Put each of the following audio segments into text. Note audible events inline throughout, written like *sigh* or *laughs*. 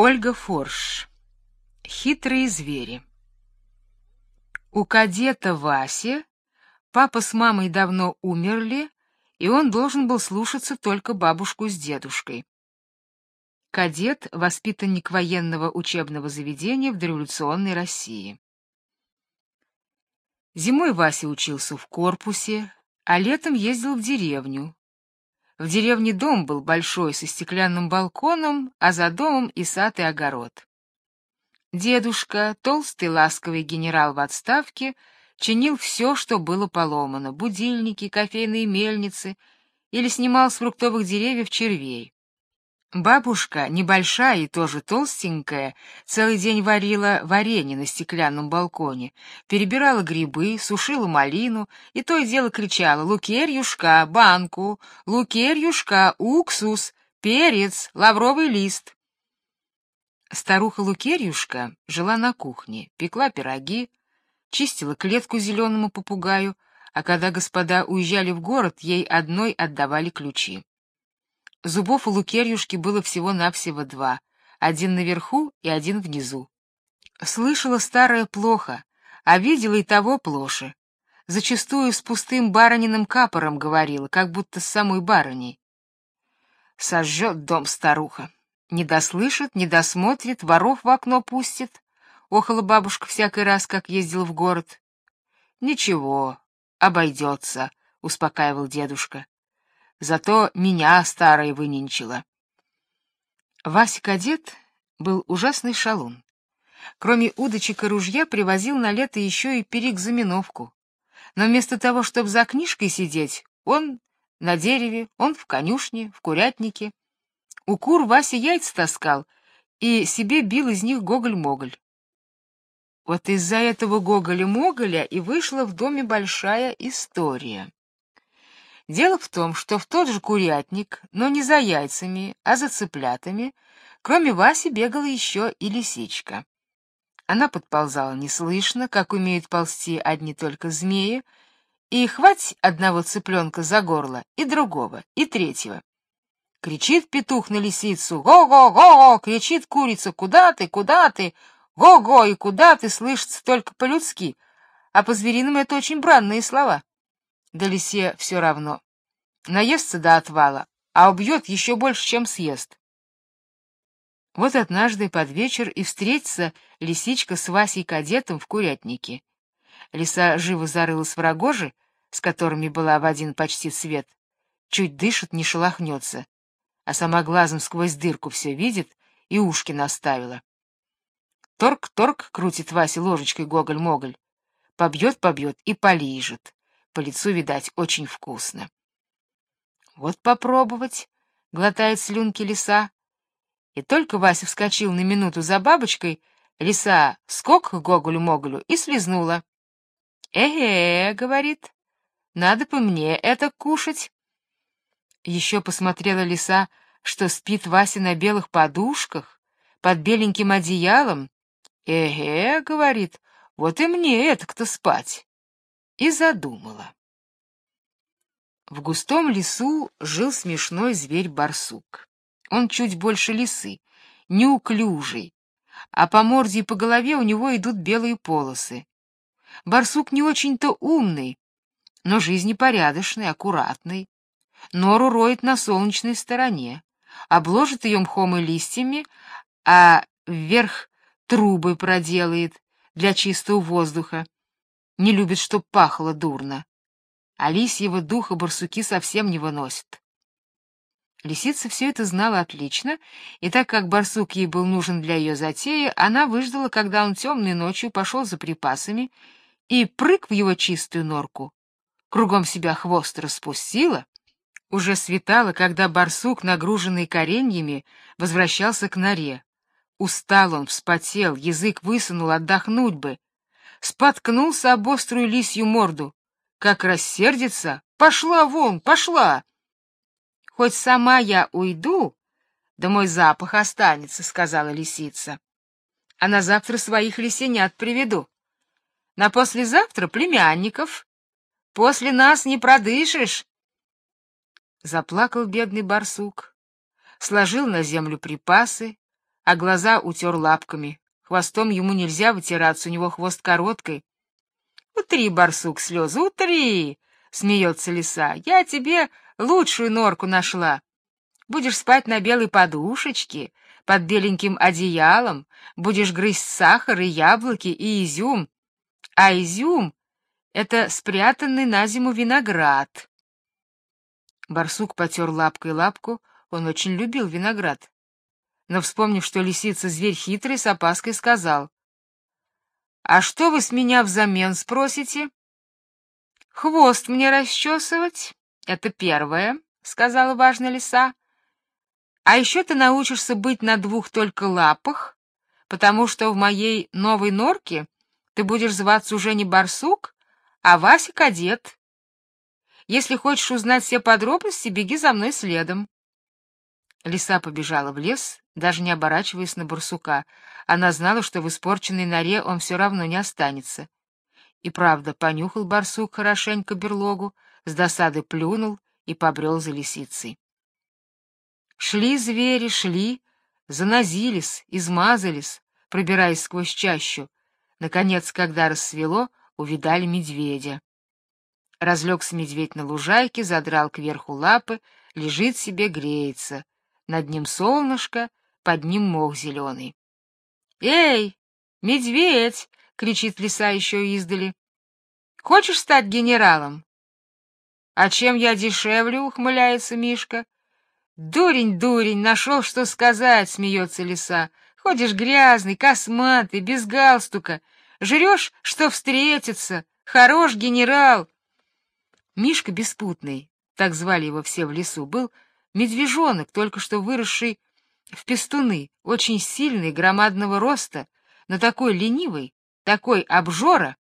Ольга Форш. Хитрые звери. У кадета Васи папа с мамой давно умерли, и он должен был слушаться только бабушку с дедушкой. Кадет — воспитанник военного учебного заведения в дореволюционной России. Зимой Вася учился в корпусе, а летом ездил в деревню, в деревне дом был большой, со стеклянным балконом, а за домом и сад, и огород. Дедушка, толстый ласковый генерал в отставке, чинил все, что было поломано — будильники, кофейные мельницы, или снимал с фруктовых деревьев червей. Бабушка, небольшая и тоже толстенькая, целый день варила варенье на стеклянном балконе, перебирала грибы, сушила малину и то и дело кричала «Лукерьюшка, банку! Лукерьюшка, уксус! Перец! Лавровый лист!» Старуха Лукерьюшка жила на кухне, пекла пироги, чистила клетку зеленому попугаю, а когда господа уезжали в город, ей одной отдавали ключи. Зубов у Лукерьюшки было всего-навсего два, один наверху и один внизу. Слышала старая плохо, а видела и того плоше. Зачастую с пустым барониным капором говорила, как будто с самой барыней. Сожжет дом старуха. Не дослышит, не досмотрит, воров в окно пустит. Охала бабушка всякий раз, как ездил в город. Ничего, обойдется, — успокаивал дедушка. Зато меня старая выненчила. Вася-кадет был ужасный шалун. Кроме удочек и ружья привозил на лето еще и переэкзаменовку. Но вместо того, чтобы за книжкой сидеть, он на дереве, он в конюшне, в курятнике. У кур Вася яйца таскал и себе бил из них гоголь-моголь. Вот из-за этого гоголя-моголя и вышла в доме большая история. Дело в том, что в тот же курятник, но не за яйцами, а за цыплятами, кроме Васи бегала еще и лисичка. Она подползала неслышно, как умеют ползти одни только змеи, и хвать одного цыпленка за горло, и другого, и третьего. Кричит петух на лисицу «Го-го-го!» кричит курица «Куда ты? Куда ты? Го-го!» и «Куда ты?» слышится только по-людски, а по-звериному это очень бранные слова. Да лисе все равно. Наестся до отвала, а убьет еще больше, чем съест. Вот однажды под вечер и встретится лисичка с Васей-кадетом в курятнике. Лиса живо зарылась в рогожи, с которыми была в один почти цвет, чуть дышит, не шелохнется, а сама глазом сквозь дырку все видит и ушки наставила. Торг-торг крутит Вася ложечкой гоголь-моголь, побьет-побьет и полижет. По лицу, видать, очень вкусно. Вот попробовать, — глотает слюнки лиса. И только Вася вскочил на минуту за бабочкой, лиса скок к Гоголю-Моголю и слезнула. «Э-э», — говорит, — «надо по мне это кушать». Еще посмотрела лиса, что спит Вася на белых подушках, под беленьким одеялом. «Эге», — говорит, — «вот и мне это кто спать» и задумала. В густом лесу жил смешной зверь-барсук. Он чуть больше лисы, неуклюжий, а по морде и по голове у него идут белые полосы. Барсук не очень-то умный, но жизнепорядочный, аккуратный. Нору роет на солнечной стороне, обложит ее мхом и листьями, а вверх трубы проделает для чистого воздуха не любит, чтоб пахло дурно. А лисьего духа барсуки совсем не выносят. Лисица все это знала отлично, и так как барсук ей был нужен для ее затеи, она выждала, когда он темной ночью пошел за припасами, и прыг в его чистую норку. Кругом себя хвост распустила. Уже светало, когда барсук, нагруженный кореньями, возвращался к норе. Устал он, вспотел, язык высунул, отдохнуть бы, споткнулся об острую лисью морду. Как рассердится! Пошла вон, пошла! Хоть сама я уйду, да мой запах останется, — сказала лисица. А на завтра своих лисенят приведу. На послезавтра племянников. После нас не продышишь. Заплакал бедный барсук, сложил на землю припасы, а глаза утер лапками. Хвостом ему нельзя вытираться, у него хвост короткий. «Утри, барсук, слезы, утри!» — смеется лиса. «Я тебе лучшую норку нашла. Будешь спать на белой подушечке, под беленьким одеялом, будешь грызть сахар и яблоки и изюм. А изюм — это спрятанный на зиму виноград». Барсук потер лапкой лапку, он очень любил виноград. Но, вспомнив, что лисица — зверь хитрый, с опаской сказал. «А что вы с меня взамен спросите?» «Хвост мне расчесывать — это первое», — сказала важная лиса. «А еще ты научишься быть на двух только лапах, потому что в моей новой норке ты будешь зваться уже не барсук, а Вася-кадет. Если хочешь узнать все подробности, беги за мной следом». Лиса побежала в лес, даже не оборачиваясь на барсука. Она знала, что в испорченной норе он все равно не останется. И правда, понюхал барсук хорошенько берлогу, с досады плюнул и побрел за лисицей. Шли звери, шли, занозились, измазались, пробираясь сквозь чащу. Наконец, когда рассвело, увидали медведя. Разлегся медведь на лужайке, задрал кверху лапы, лежит себе, греется. Над ним солнышко, под ним мох зеленый. «Эй, медведь!» — кричит лиса еще издали. «Хочешь стать генералом?» «А чем я дешевле?» — ухмыляется Мишка. «Дурень, дурень, нашел, что сказать!» — смеется лиса. «Ходишь грязный, косматый, без галстука. Жрешь, что встретится. Хорош генерал!» Мишка Беспутный, так звали его все в лесу, был медвежонок, только что выросший в пестуны, очень сильный, громадного роста, но такой ленивый, такой обжора,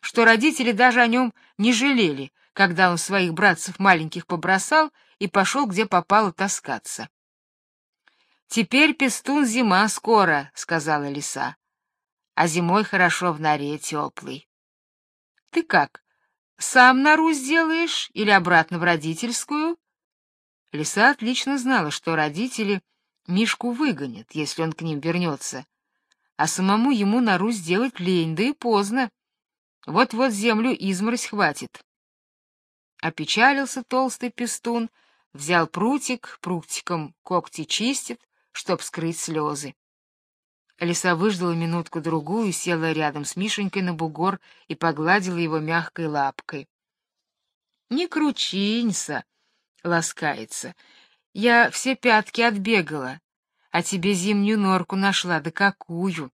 что родители даже о нем не жалели, когда он своих братцев маленьких побросал и пошел, где попало, таскаться. «Теперь пестун зима скоро», — сказала лиса, — «а зимой хорошо в норе теплый». «Ты как, сам нору сделаешь или обратно в родительскую?» Лиса отлично знала, что родители Мишку выгонят, если он к ним вернется, а самому ему нору сделать лень, да и поздно. Вот-вот землю изморозь хватит. Опечалился толстый пестун, взял прутик, прутиком когти чистит, чтоб скрыть слезы. Лиса выждала минутку-другую, села рядом с Мишенькой на бугор и погладила его мягкой лапкой. — Не кручинься, — ласкается, я все пятки отбегала, а тебе зимнюю норку нашла, да какую!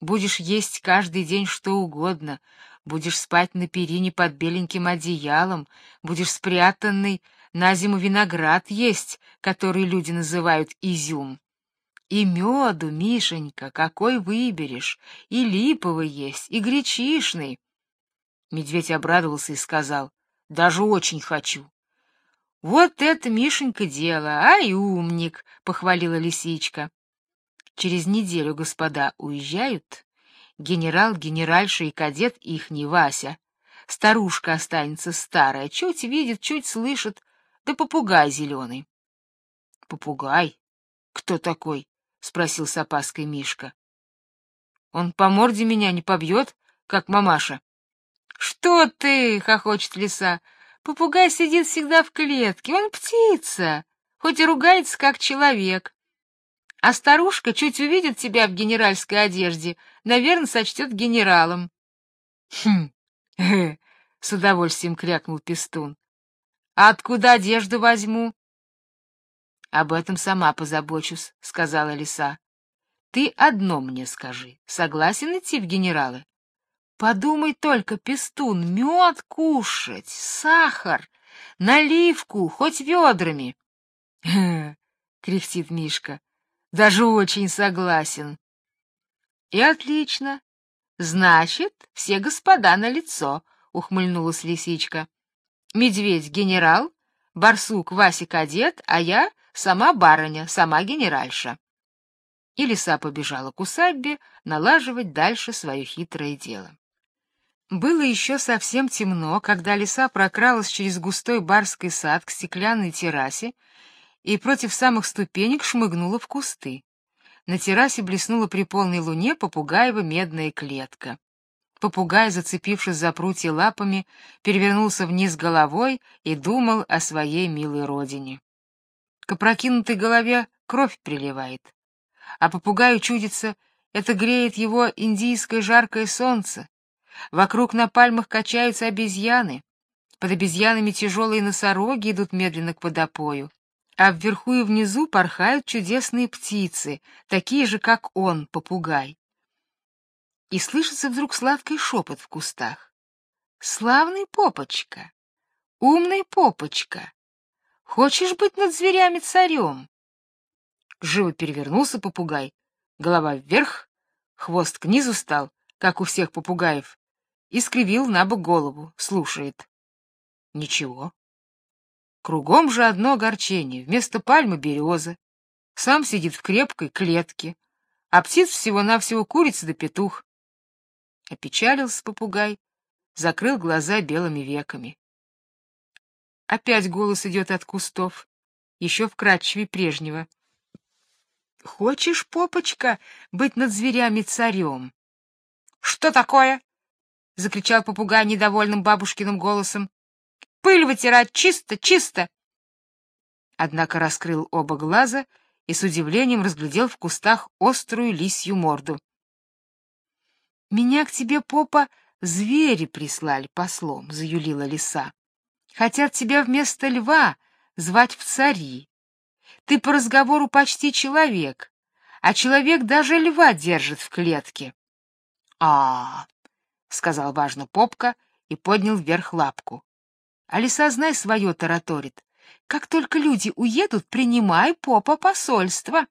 Будешь есть каждый день что угодно, будешь спать на перине под беленьким одеялом, будешь спрятанный на зиму виноград есть, который люди называют изюм. И меду, Мишенька, какой выберешь, и липовый есть, и гречишный. Медведь обрадовался и сказал, даже очень хочу. Вот это, Мишенька, дело, ай, умник, похвалила лисичка. Через неделю господа уезжают. Генерал, генеральша и кадет их не Вася. Старушка останется старая, чуть видит, чуть слышит, да попугай зеленый. — Попугай? Кто такой? — спросил с опаской Мишка. — Он по морде меня не побьет, как мамаша. — Что ты? — хохочет лиса. Попугай сидит всегда в клетке, он птица, хоть и ругается, как человек. А старушка чуть увидит тебя в генеральской одежде, наверное, сочтет генералом. Хм, э, с удовольствием крякнул Пестун. А откуда одежду возьму? Об этом сама позабочусь, сказала лиса. Ты одно мне скажи, согласен идти в генералы? Подумай только, пестун, мед кушать, сахар, наливку, хоть ведрами. *laughs* — кряхтит Мишка. — Даже очень согласен. — И отлично. Значит, все господа на лицо, ухмыльнулась лисичка. — Медведь — генерал, барсук — Вася кадет, а я — сама барыня, сама генеральша. И лиса побежала к усадьбе налаживать дальше свое хитрое дело. Было еще совсем темно, когда лиса прокралась через густой барский сад к стеклянной террасе и против самых ступенек шмыгнула в кусты. На террасе блеснула при полной луне попугаева медная клетка. Попугай, зацепившись за прутья лапами, перевернулся вниз головой и думал о своей милой родине. К опрокинутой голове кровь приливает, а попугаю чудится, это греет его индийское жаркое солнце. Вокруг на пальмах качаются обезьяны, под обезьянами тяжелые носороги идут медленно к водопою а вверху и внизу порхают чудесные птицы, такие же, как он, попугай. И слышится вдруг сладкий шепот в кустах. «Славный попочка! Умный попочка! Хочешь быть над зверями царем?» Живо перевернулся попугай, голова вверх, хвост к низу стал, как у всех попугаев, и скривил на бок голову, слушает. Ничего. Кругом же одно огорчение. Вместо пальмы береза. Сам сидит в крепкой клетке, а птиц всего-навсего курица да петух. Опечалился попугай, закрыл глаза белыми веками. Опять голос идет от кустов, еще вкрадчивее прежнего. «Хочешь, попочка, быть над зверями царем?» «Что такое?» — закричал попугай недовольным бабушкиным голосом. Пыль вытирать чисто, чисто. Однако раскрыл оба глаза и с удивлением разглядел в кустах острую лисью морду. Меня к тебе, попа, звери прислали послом, заюлила лиса. Хотят тебя вместо льва звать в цари. Ты по разговору почти человек, а человек даже льва держит в клетке. А, -а, -а сказал важно попка и поднял вверх лапку. А лиса, знай, свое тараторит. Как только люди уедут, принимай попа посольства.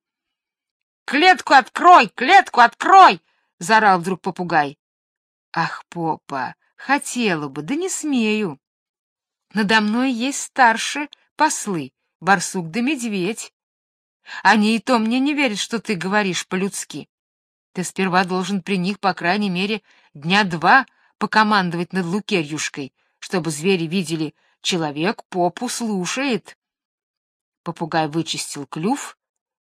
«Клетку открой! Клетку открой!» — заорал вдруг попугай. «Ах, попа, хотела бы, да не смею. Надо мной есть старшие послы, барсук да медведь. Они и то мне не верят, что ты говоришь по-людски. Ты сперва должен при них, по крайней мере, дня два покомандовать над Лукерьюшкой, чтобы звери видели, человек попу слушает. Попугай вычистил клюв,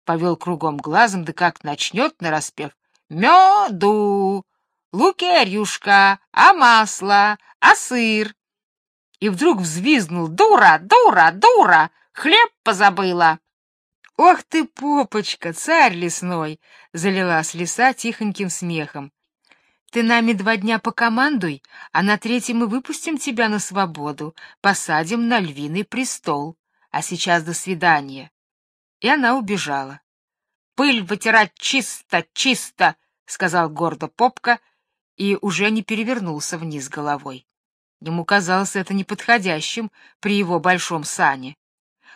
повел кругом глазом, да как начнет нараспев «Меду! Лукерьюшка! А масло? А сыр?» И вдруг взвизгнул «Дура! Дура! Дура! Хлеб позабыла!» «Ох ты, попочка, царь лесной!» — залилась лиса тихоньким смехом. Ты нами два дня покомандуй, а на третий мы выпустим тебя на свободу, посадим на львиный престол. А сейчас до свидания. И она убежала. Пыль вытирать чисто, чисто, сказал гордо Попка и уже не перевернулся вниз головой. Ему казалось это неподходящим при его большом сане.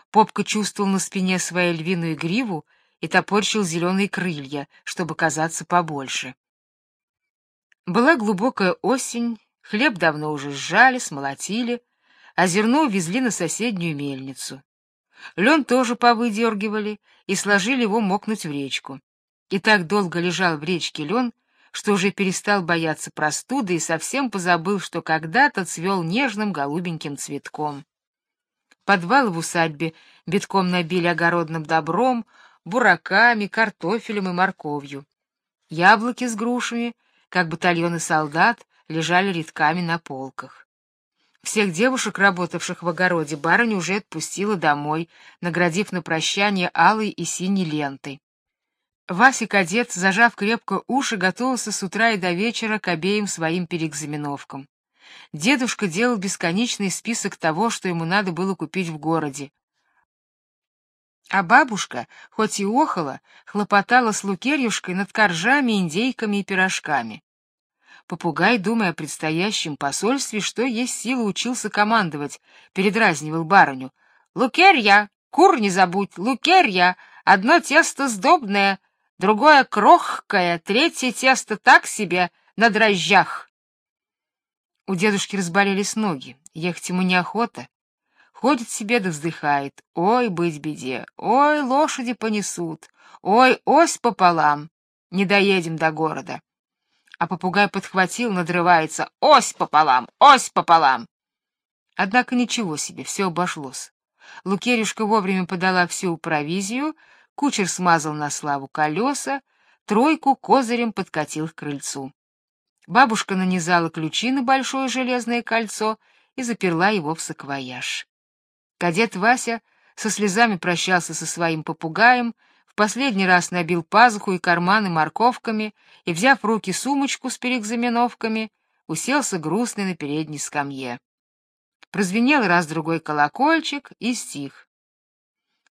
Попка чувствовал на спине свою львиную гриву и топорщил зеленые крылья, чтобы казаться побольше. Была глубокая осень, хлеб давно уже сжали, смолотили, а зерно увезли на соседнюю мельницу. Лен тоже повыдергивали и сложили его мокнуть в речку. И так долго лежал в речке лен, что уже перестал бояться простуды и совсем позабыл, что когда-то цвел нежным голубеньким цветком. Подвал в усадьбе битком набили огородным добром, бураками, картофелем и морковью. Яблоки с грушами — как батальоны солдат, лежали редками на полках. Всех девушек, работавших в огороде, барыня уже отпустила домой, наградив на прощание алой и синей лентой. Вася кадет, зажав крепко уши, готовился с утра и до вечера к обеим своим переэкзаменовкам. Дедушка делал бесконечный список того, что ему надо было купить в городе. А бабушка, хоть и охала, хлопотала с Лукерьюшкой над коржами, индейками и пирожками. Попугай, думая о предстоящем посольстве, что есть силы, учился командовать, передразнивал барыню. «Лукерья! Кур не забудь! Лукерья! Одно тесто сдобное, другое крохкое, третье тесто так себе, на дрожжах!» У дедушки разболелись ноги, ехать ему неохота. Ходит себе да вздыхает. Ой, быть беде, ой, лошади понесут, ой, ось пополам, не доедем до города. А попугай подхватил, надрывается. Ось пополам, ось пополам. Однако ничего себе, все обошлось. Лукерюшка вовремя подала всю провизию, Кучер смазал на славу колеса, тройку козырем подкатил к крыльцу. Бабушка нанизала ключи на большое железное кольцо и заперла его в саквояж. Кадет Вася со слезами прощался со своим попугаем, в последний раз набил пазуху и карманы морковками и, взяв в руки сумочку с переэкзаменовками, уселся грустный на передней скамье. Прозвенел раз-другой колокольчик и стих.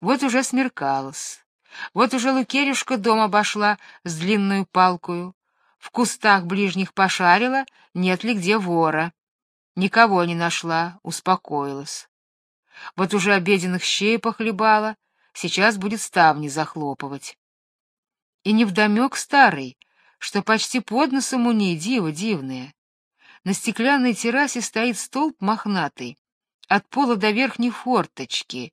Вот уже смеркалось. Вот уже Лукерюшка дом обошла с длинную палкою, в кустах ближних пошарила, нет ли где вора. Никого не нашла, успокоилась. Вот уже обеденных щей похлебала, сейчас будет ставни захлопывать. И невдомек старый, что почти под носом у ней диво дивное. На стеклянной террасе стоит столб мохнатый, от пола до верхней форточки.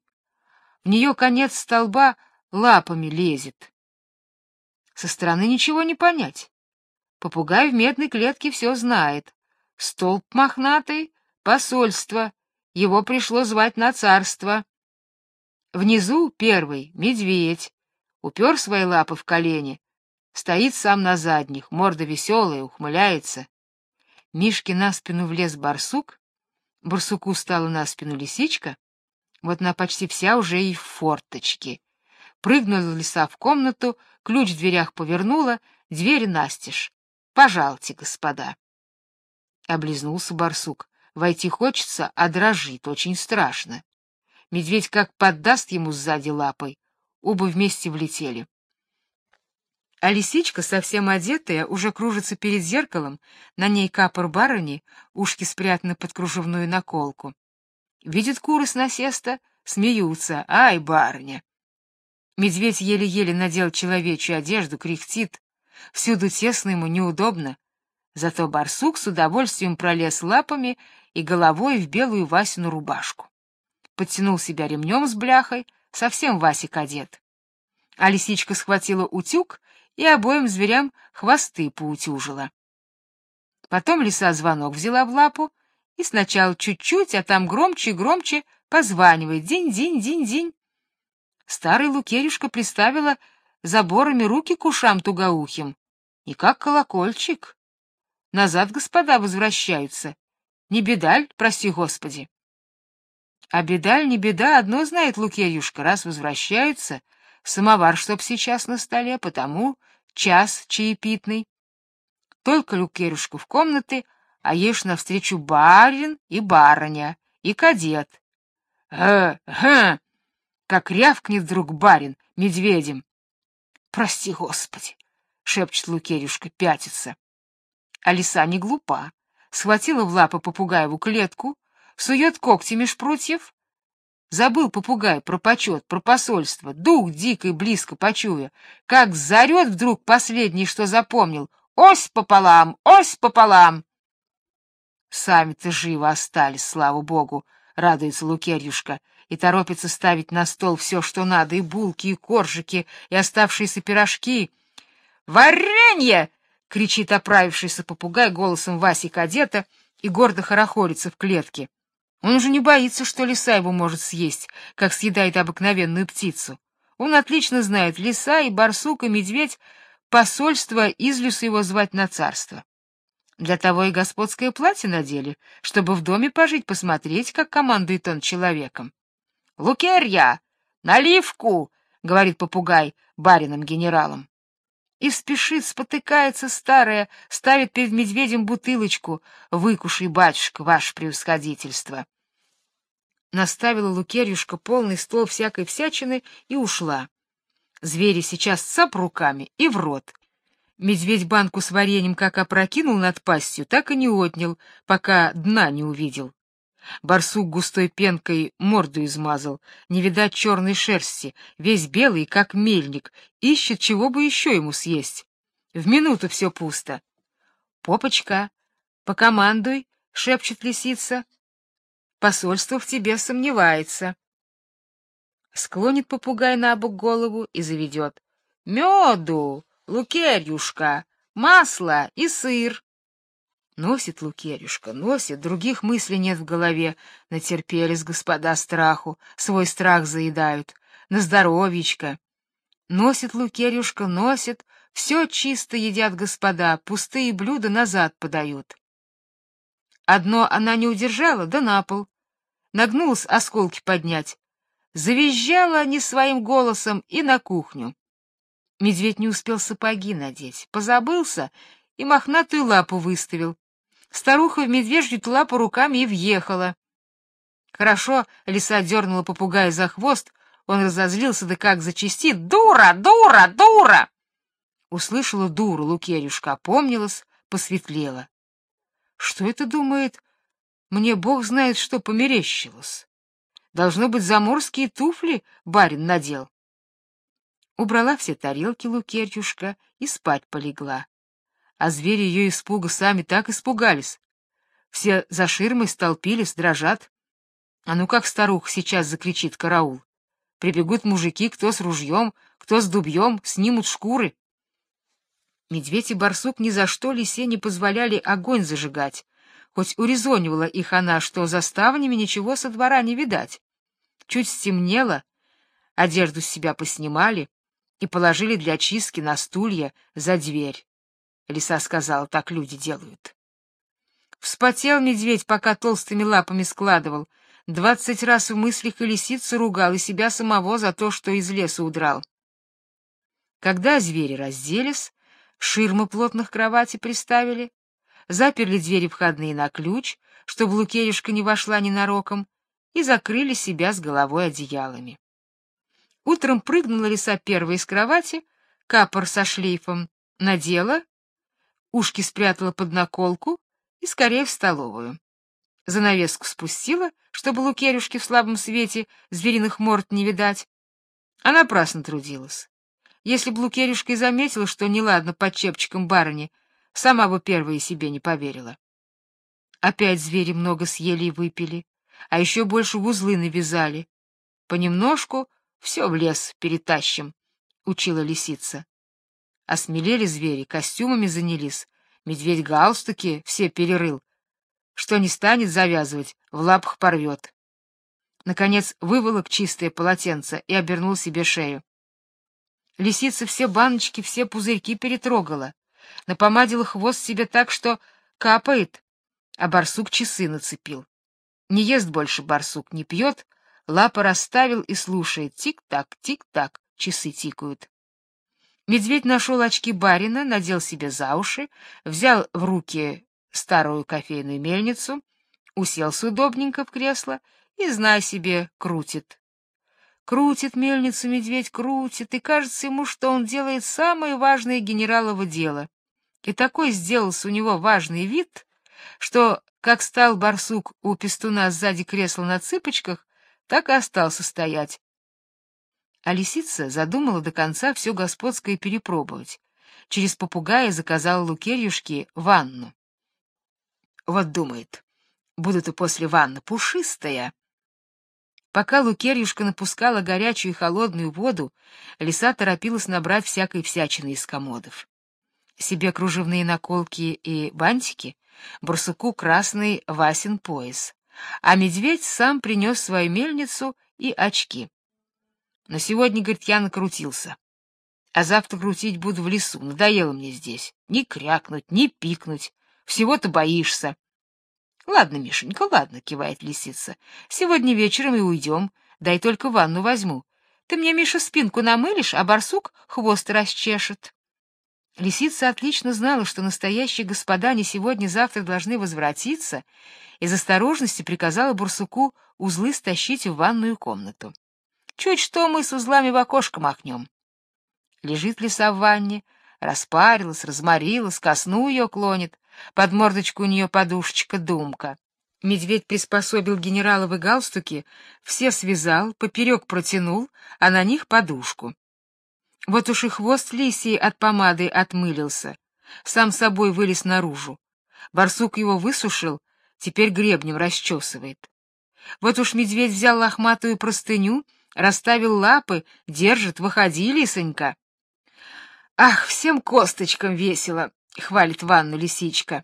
В нее конец столба лапами лезет. Со стороны ничего не понять. Попугай в медной клетке все знает. Столб мохнатый — посольство, его пришло звать на царство. Внизу первый — медведь, упер свои лапы в колени, стоит сам на задних, морда веселая, ухмыляется. Мишке на спину влез барсук, барсуку стала на спину лисичка, вот она почти вся уже и в форточке. Прыгнула лиса в комнату, ключ в дверях повернула, дверь настежь. Пожалуйте, господа. Облизнулся барсук. Войти хочется, а дрожит, очень страшно. Медведь как поддаст ему сзади лапой. Оба вместе влетели. А лисичка, совсем одетая, уже кружится перед зеркалом, на ней капор барыни, ушки спрятаны под кружевную наколку. Видит куры с насеста, смеются. Ай, барыня! Медведь еле-еле надел человечью одежду, кряхтит. Всюду тесно ему, неудобно. Зато барсук с удовольствием пролез лапами и головой в белую Васину рубашку. Подтянул себя ремнем с бляхой, совсем Васик одет. А лисичка схватила утюг и обоим зверям хвосты поутюжила. Потом лиса звонок взяла в лапу и сначала чуть-чуть, а там громче и громче позванивает «динь-динь-динь-динь». Старый Лукерюшка приставила заборами руки к ушам тугоухим, и как колокольчик. Назад господа возвращаются. Не бедаль, прости господи. А бедаль не беда, одно знает Лукерюшка, раз возвращаются, самовар чтоб сейчас на столе, потому час чаепитный. Только Лукерюшка в комнаты, а ешь навстречу барин и барыня, и кадет. Гэ-гэ! Как рявкнет вдруг барин медведем. Прости, Господи! — шепчет Лукерюшка, пятится. А лиса не глупа. Схватила в лапы попугаеву клетку, сует когти меж прутьев. Забыл попугай про почет, про посольство, дух дико и близко почуя, как зарет вдруг последний, что запомнил. Ось пополам, ось пополам! Сами-то живо остались, слава богу, радуется Лукерьюшка, и торопится ставить на стол все, что надо, и булки, и коржики, и оставшиеся пирожки. «Варенье!» — кричит оправившийся попугай голосом Васи кадета и гордо хорохорится в клетке. Он уже не боится, что лиса его может съесть, как съедает обыкновенную птицу. Он отлично знает, лиса и барсук и медведь посольство из лесу его звать на царство. Для того и господское платье надели, чтобы в доме пожить, посмотреть, как командует он человеком. — Лукерья! Наливку! — говорит попугай барином-генералом. И спешит, спотыкается старая, ставит перед медведем бутылочку. «Выкушай, батюшка, ваше превосходительство!» Наставила Лукерьюшка полный стол всякой всячины и ушла. Звери сейчас цап руками и в рот. Медведь банку с вареньем как опрокинул над пастью, так и не отнял, пока дна не увидел. Барсук густой пенкой морду измазал, не видать черной шерсти, весь белый, как мельник, ищет, чего бы еще ему съесть. В минуту все пусто. «Попочка, покомандуй», — шепчет лисица. «Посольство в тебе сомневается». Склонит попугай на бок голову и заведет. «Меду!» Лукерьюшка, масло и сыр. Носит Лукерюшка, носит, других мыслей нет в голове. Натерпелись господа страху, свой страх заедают. На здоровьечко. Носит Лукерюшка, носит, все чисто едят господа, пустые блюда назад подают. Одно она не удержала, да на пол. Нагнулась осколки поднять. Завизжала не своим голосом и на кухню. Медведь не успел сапоги надеть, позабылся и мохнатую лапу выставил. Старуха в медвежью лапу руками и въехала. Хорошо лиса дернула попугая за хвост, он разозлился, да как зачастит. «Дура! Дура! Дура!» Услышала дуру Лукерюшка, опомнилась, посветлела. Что это думает? Мне бог знает, что померещилось. Должно быть, заморские туфли барин надел. Убрала все тарелки Лукерьюшка и спать полегла. А звери ее испуга сами так испугались. Все за ширмой столпились, дрожат. А ну как старуха сейчас закричит караул. Прибегут мужики, кто с ружьем, кто с дубьем, снимут шкуры. Медведь и барсук ни за что лисе не позволяли огонь зажигать, хоть урезонивала их она, что за ставнями ничего со двора не видать. Чуть стемнело, одежду с себя поснимали и положили для чистки на стулья за дверь. Лиса сказала, так люди делают. Вспотел медведь, пока толстыми лапами складывал, двадцать раз в мыслях и лисицу ругал, и себя самого за то, что из леса удрал. Когда звери разделись, ширмы плотных кровати приставили, заперли двери входные на ключ, чтобы Лукерюшка не вошла ненароком, и закрыли себя с головой одеялами. Утром прыгнула лиса первой из кровати, капор со шлейфом надела, ушки спрятала под наколку и скорее в столовую. Занавеску спустила, чтобы Лукерюшке в слабом свете звериных морд не видать. Она напрасно трудилась. Если б Лукерюшка и заметила, что неладно под чепчиком барыни, сама бы первая себе не поверила. Опять звери много съели и выпили, а еще больше в узлы навязали. Понемножку все в лес перетащим, — учила лисица. Осмелели звери, костюмами занялись, медведь галстуки все перерыл. Что не станет завязывать, в лапах порвет. Наконец выволок чистое полотенце и обернул себе шею. Лисица все баночки, все пузырьки перетрогала, напомадила хвост себе так, что капает, а барсук часы нацепил. Не ест больше барсук, не пьет, лапы расставил и слушает. Тик-так, тик-так, часы тикают. Медведь нашел очки барина, надел себе за уши, взял в руки старую кофейную мельницу, уселся удобненько в кресло и, знай себе, крутит. Крутит мельницу медведь, крутит, и кажется ему, что он делает самое важное генералово дело. И такой сделался у него важный вид, что, как стал барсук у пестуна сзади кресла на цыпочках, так и остался стоять. А лисица задумала до конца все господское перепробовать. Через попугая заказала Лукерьюшке ванну. Вот думает, будут и после ванны пушистая, Пока Лукерьюшка напускала горячую и холодную воду, лиса торопилась набрать всякой всячины из комодов. Себе кружевные наколки и бантики, барсуку красный Васин пояс, а медведь сам принес свою мельницу и очки. На сегодня, говорит, я накрутился. А завтра крутить буду в лесу, надоело мне здесь. Ни крякнуть, ни пикнуть, всего-то боишься. Ладно, Мишенька, ладно, кивает лисица. Сегодня вечером и уйдем. Дай только ванну возьму. Ты мне, Миша, спинку намылишь, а барсук хвост расчешет. Лисица отлично знала, что настоящие господа не сегодня-завтра должны возвратиться, из осторожности приказала барсуку узлы стащить в ванную комнату. Чуть что мы с узлами в окошко махнем. Лежит лиса в ванне, распарилась, разморилась, ко сну ее клонит, под мордочку у нее подушечка думка. Медведь приспособил генераловы галстуки, все связал, поперек протянул, а на них подушку. Вот уж и хвост лисий от помады отмылился, сам собой вылез наружу. Барсук его высушил, теперь гребнем расчесывает. Вот уж медведь взял лохматую простыню, расставил лапы, держит, выходи, лисонька. Ах, всем косточкам весело, хвалит ванну лисичка.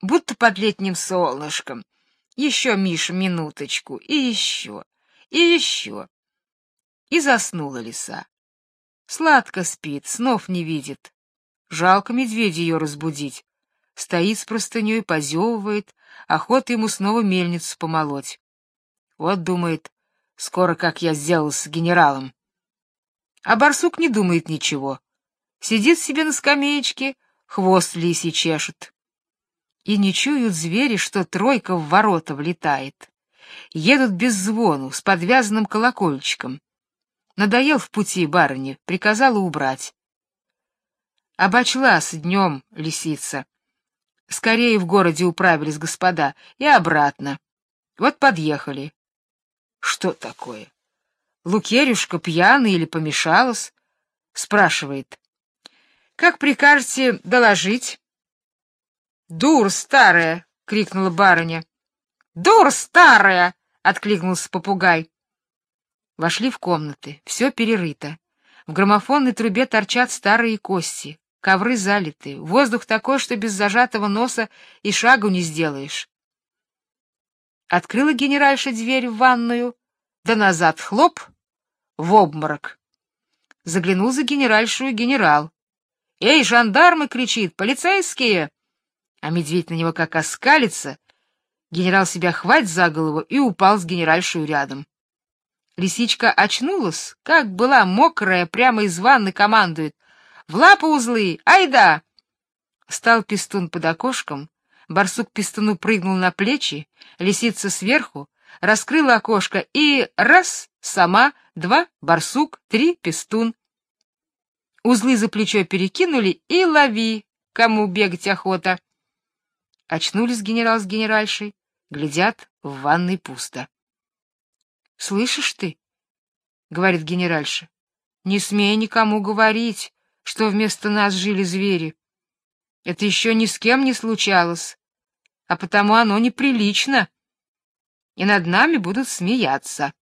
Будто под летним солнышком. Еще, Миша, минуточку, и еще, и еще. И заснула лиса. Сладко спит, снов не видит. Жалко медведя ее разбудить. Стоит с простыней, позевывает, охота ему снова мельницу помолоть. Вот, думает, скоро как я сделался генералом. А барсук не думает ничего. Сидит себе на скамеечке, хвост лисий чешет. И не чуют звери, что тройка в ворота влетает. Едут без звону, с подвязанным колокольчиком. Надоел в пути барыне, приказала убрать. Обочлась днем лисица. Скорее в городе управились господа, и обратно. Вот подъехали. Что такое? Лукерюшка пьяный или помешалась? Спрашивает. Как прикажете доложить? Дур старая, крикнула барыня. Дур старая, откликнулся попугай. Вошли в комнаты. Все перерыто. В граммофонной трубе торчат старые кости, ковры залиты, воздух такой, что без зажатого носа и шагу не сделаешь. Открыла генеральша дверь в ванную, да назад хлоп, в обморок. Заглянул за генеральшу генерал. «Эй, жандармы!» — кричит. «Полицейские!» А медведь на него как оскалится. Генерал себя хвать за голову и упал с генеральшей рядом. Лисичка очнулась, как была мокрая, прямо из ванны командует. «В лапы узлы! Айда!» Стал пистун под окошком, барсук пистуну прыгнул на плечи, лисица сверху, раскрыла окошко и раз — сама, два — барсук, три — пистун. Узлы за плечо перекинули и лови, кому бегать охота. Очнулись генерал с генеральшей, глядят, в ванной пусто. Слышишь ты? говорит генеральша. Не смей никому говорить, что вместо нас жили звери. Это еще ни с кем не случалось, а потому оно неприлично. И над нами будут смеяться.